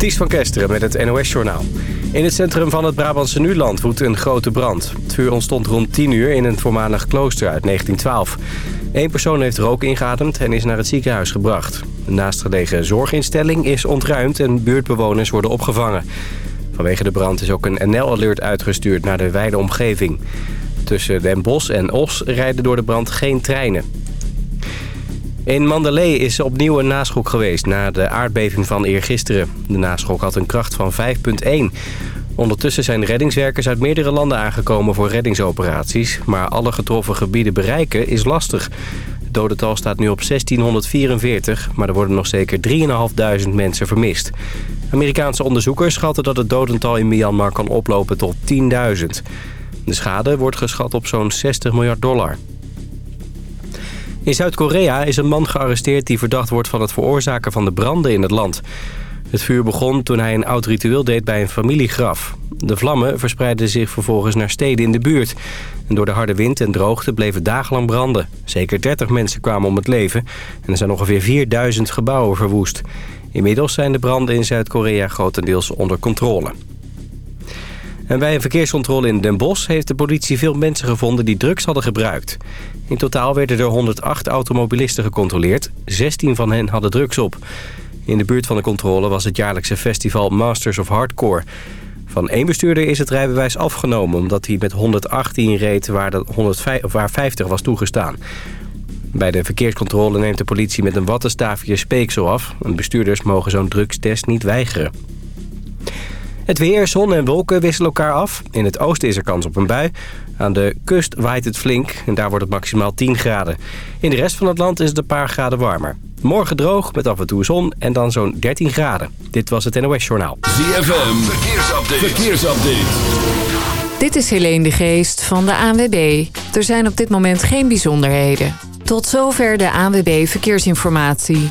Ties van Kesteren met het NOS-journaal. In het centrum van het Brabantse Nuland woedt een grote brand. Het vuur ontstond rond 10 uur in een voormalig klooster uit 1912. Eén persoon heeft rook ingeademd en is naar het ziekenhuis gebracht. De naastgelegen zorginstelling is ontruimd en buurtbewoners worden opgevangen. Vanwege de brand is ook een NL-alert uitgestuurd naar de wijde omgeving. Tussen Den Bosch en Os rijden door de brand geen treinen. In Mandalay is opnieuw een naschok geweest na de aardbeving van eergisteren. De naschok had een kracht van 5,1. Ondertussen zijn reddingswerkers uit meerdere landen aangekomen voor reddingsoperaties. Maar alle getroffen gebieden bereiken is lastig. Het dodental staat nu op 1644, maar er worden nog zeker 3.500 mensen vermist. Amerikaanse onderzoekers schatten dat het dodental in Myanmar kan oplopen tot 10.000. De schade wordt geschat op zo'n 60 miljard dollar. In Zuid-Korea is een man gearresteerd die verdacht wordt van het veroorzaken van de branden in het land. Het vuur begon toen hij een oud ritueel deed bij een familiegraf. De vlammen verspreidden zich vervolgens naar steden in de buurt. En door de harde wind en droogte bleven dagenlang branden. Zeker 30 mensen kwamen om het leven en er zijn ongeveer 4000 gebouwen verwoest. Inmiddels zijn de branden in Zuid-Korea grotendeels onder controle. En bij een verkeerscontrole in Den Bosch heeft de politie veel mensen gevonden die drugs hadden gebruikt. In totaal werden er 108 automobilisten gecontroleerd. 16 van hen hadden drugs op. In de buurt van de controle was het jaarlijkse festival Masters of Hardcore. Van één bestuurder is het rijbewijs afgenomen... omdat hij met 118 reed waar, de 105, waar 50 was toegestaan. Bij de verkeerscontrole neemt de politie met een wattenstaafje speeksel af. Bestuurders mogen zo'n drugstest niet weigeren. Het weer, zon en wolken wisselen elkaar af. In het oosten is er kans op een bui. Aan de kust waait het flink en daar wordt het maximaal 10 graden. In de rest van het land is het een paar graden warmer. Morgen droog met af en toe zon en dan zo'n 13 graden. Dit was het NOS Journaal. ZFM, verkeersupdate. verkeersupdate. Dit is Helene de Geest van de ANWB. Er zijn op dit moment geen bijzonderheden. Tot zover de ANWB Verkeersinformatie.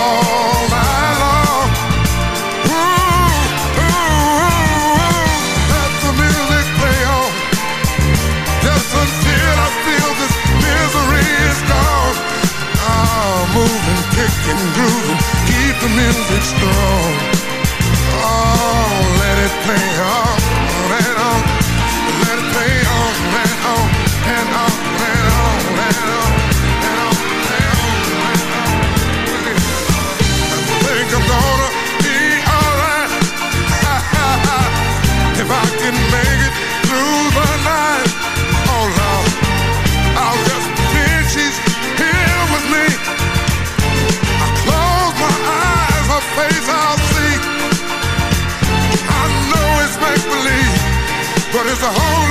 music strong. Oh, let it play on. a whole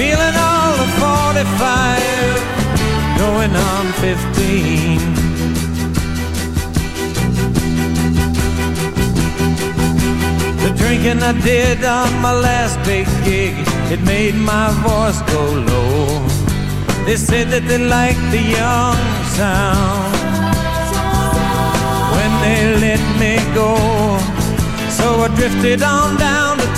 feeling all of 45, going on 15. The drinking I did on my last big gig, it made my voice go low. They said that they liked the young sound when they let me go. So I drifted on down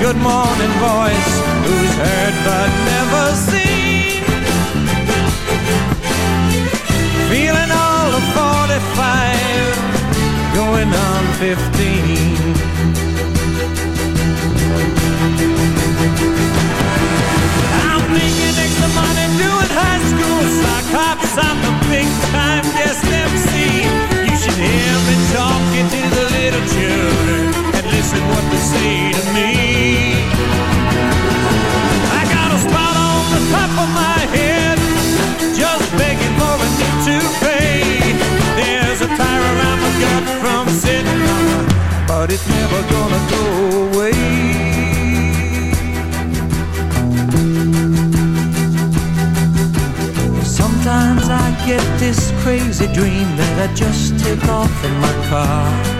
Good morning voice, who's heard but never seen. Feeling all of 45, going on 15. I'm making extra money doing high school sock. I'm the big time guest MC. You should hear me talking to the little children listen what they say to me. I got a spot on the top of my head, just begging for a new toupee. There's a tire around my gut from sitting but it's never gonna go away. Sometimes I get this crazy dream that I just take off in my car.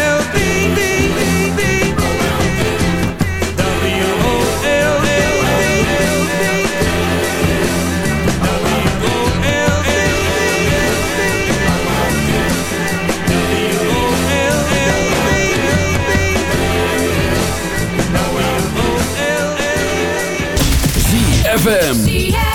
ZFM.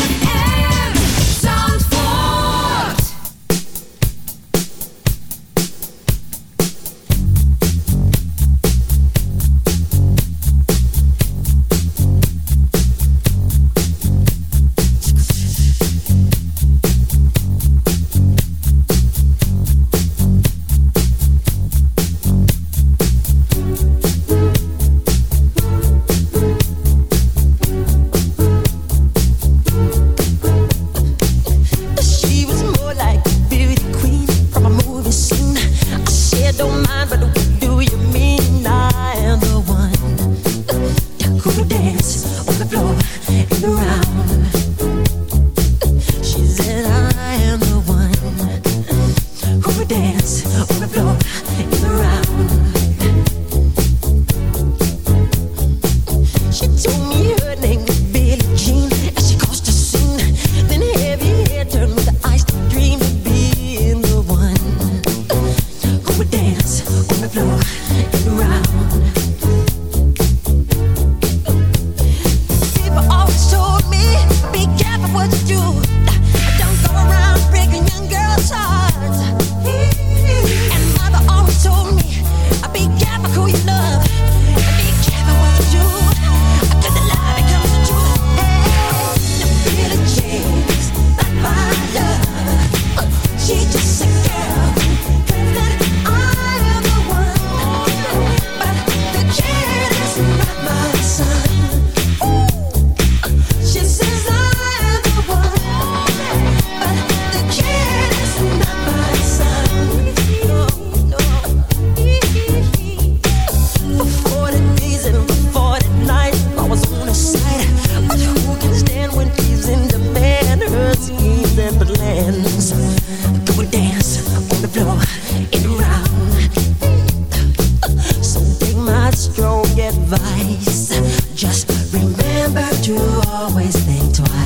You always think twice.